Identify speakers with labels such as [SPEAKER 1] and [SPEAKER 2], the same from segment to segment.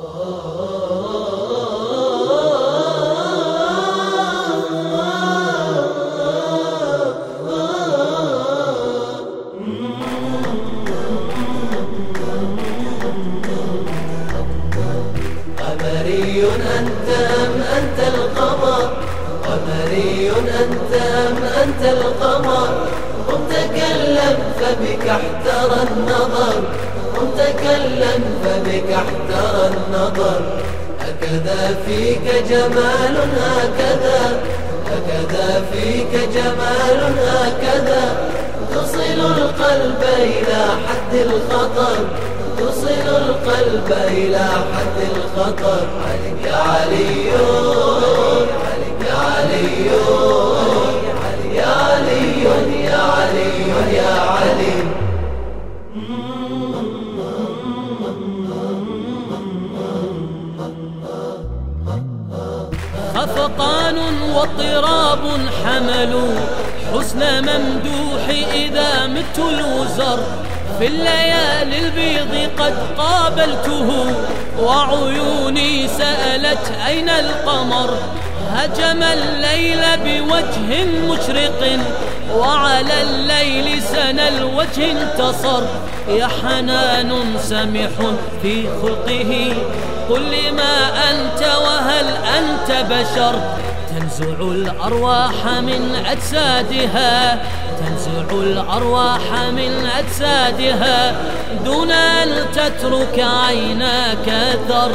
[SPEAKER 1] قمري أنت أم أنت القمر؟ قمري أنت أم أنت القمر؟ قم تكلم فبك احترى النظر. تكلم فبك احترى النظر. هكذا فيك جمال هكذا. هكذا فيك جمال هكذا. تصل القلب إلى حد الخطر. تصل القلب إلى حد الخطر. يا علي يا علي.
[SPEAKER 2] خفقان واضطراب حملوا حسن ممدوح إذا مت الوزر في الليالي البيض قد قابلته وعيوني سألت أين القمر هجم الليل بوجه مشرق وعلى الليل سنى الوجه انتصر يا حنان سمح في خلقه قل لما أنت وهل أنت بشر؟ تنزع الأرواح من أجسادها تنزع الأرواح من أجسادها. دون أن تترك عيناك ثر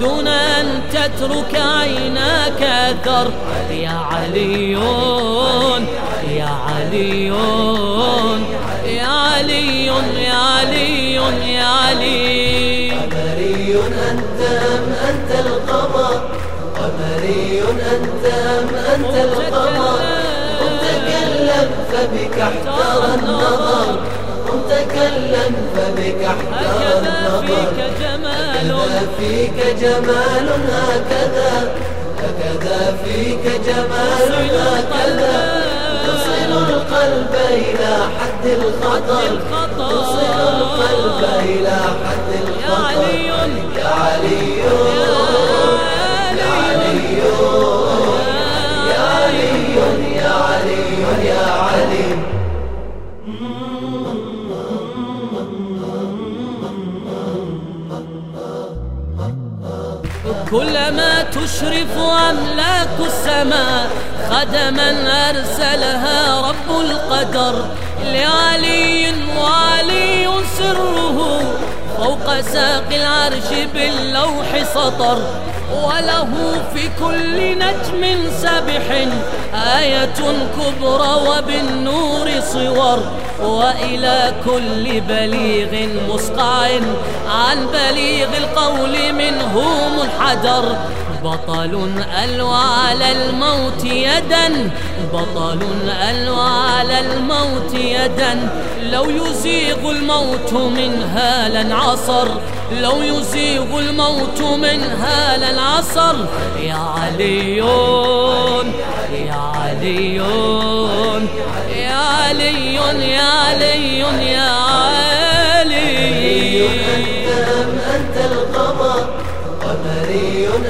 [SPEAKER 2] دون أن تترك عيناك ثر يا عليون يا عليون يا علي يا علي يا علي
[SPEAKER 1] قمري أنت أم أنت القمر؟ قمري أنت أم أنت القمر؟ قم تكلم فبك احترى النظر. قم تكلم فبك احترى النظر. هكذا فيك جمال هكذا. هكذا فيك جمال هكذا. تصل القلب إلى حد الخطر القلب إلى حد الخطر يا علي يا علي يا علي يا علي يا علي
[SPEAKER 2] كلما تشرف أملاك السماء خدما أرسلها رب القدر لعلي وعلي سره فوق ساق العرش باللوح سطر. وله في كل نجم سبح آية كبرى وبالنور صور. وإلى كل بليغ مسقع عن بليغ القول منه منحدر. بطل ألوى على الموت يدا بطل ألوى على الموت يدا. لو يزيغ الموت منها لانعصر لو يزيغ الموت منها لانعصر يا عليون يا عليون يا علي يا علي يا علي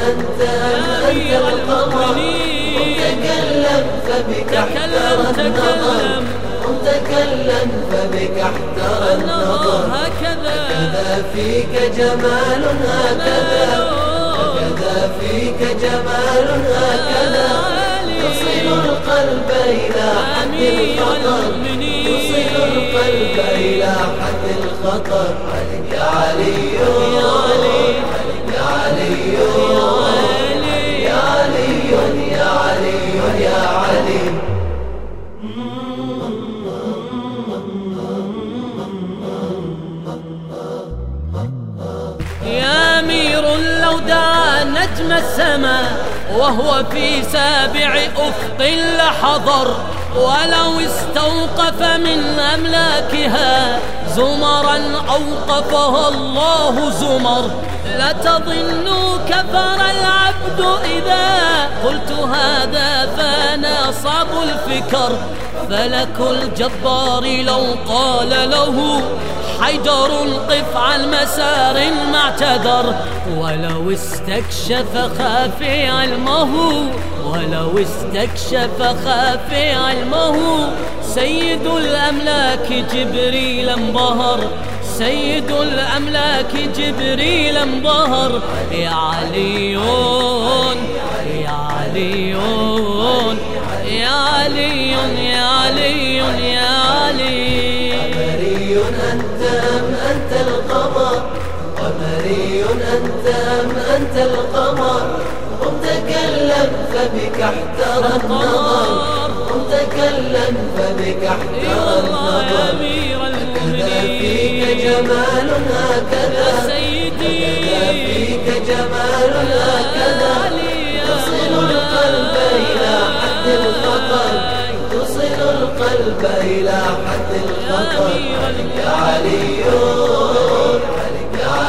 [SPEAKER 1] أنت أنت القمر قم تكلم فبك احترى النظر تكلم فبك احترى النظر
[SPEAKER 2] هكذا
[SPEAKER 1] فيك جمال هكذا هكذا فيك جمال هكذا تصل القلب إلى حد الخطر تصل القلب إلى حد الخطر يا علي يا علي
[SPEAKER 2] دعا نجم السماء وهو في سابع أفق لحضر. ولو استوقف من أملاكها زمرا أوقفها الله زمر. لتظن كفر العبد إذا قلت هذا فأنا صعب الفكر. فلك الجبار لو قال له حيدر قف على المسار ما اعتذر ولو استكشف خافي علمه ولو استكشف خافي علمه. سيد الأملاك جبريل انبهر سيد الأملاك جبريل انبهر. يا عليون يا عليون يا علي يا علي يا
[SPEAKER 1] أنت أم أنت القمر؟ قم تكلم فبك احترى النظر. قم تكلم فبك احترى النظر. هكذا فيك جمال هكذا. هكذا فيك جمال هكذا. تصل القلب إلى حد الخطر تصل القلب إلى حد الخطر يا علي يا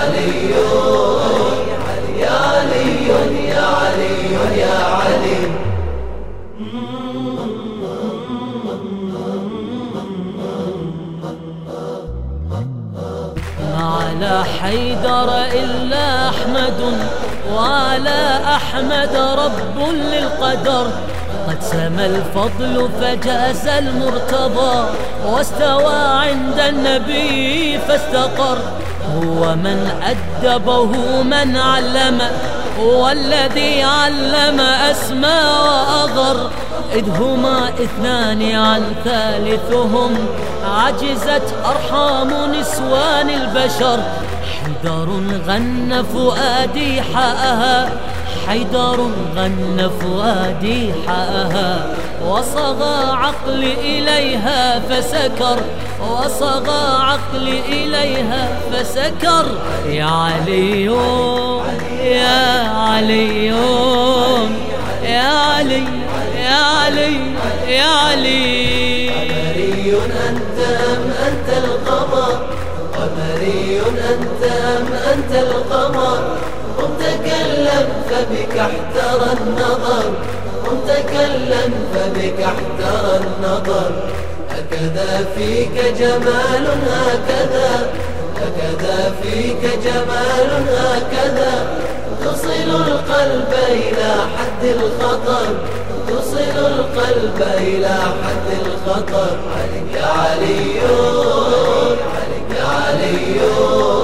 [SPEAKER 1] علي يا علي يا علي يا علي
[SPEAKER 2] على حيدر إلا أحمد وعلى أحمد رب للقدر. قد سمى الفضل فجاز المرتضى واستوى عند النبي فاستقر. هو من أدبه من علم هو الذي علم أسمى وأغر إذ هما إثنان عن ثالثهم عجزت أرحام نسوان البشر. حيدر غن فؤادي حاءها حيدر غن فؤادي حاءها وصغى عقلي إليها فسكر وصغى عقلي إليها فسكر. يا علي يا علي يا علي يا علي يا علي.
[SPEAKER 1] قمري أنت أم أنت القمر؟ قمري أنت أم أنت القمر؟ فبك احترى النظر. تكلم فبك احترى النظر. هكذا فيك جمال هكذا. هكذا فيك جمال هكذا. تصل القلب إلى حد الخطر. تصل القلب إلى حد الخطر. يا علي يا علي.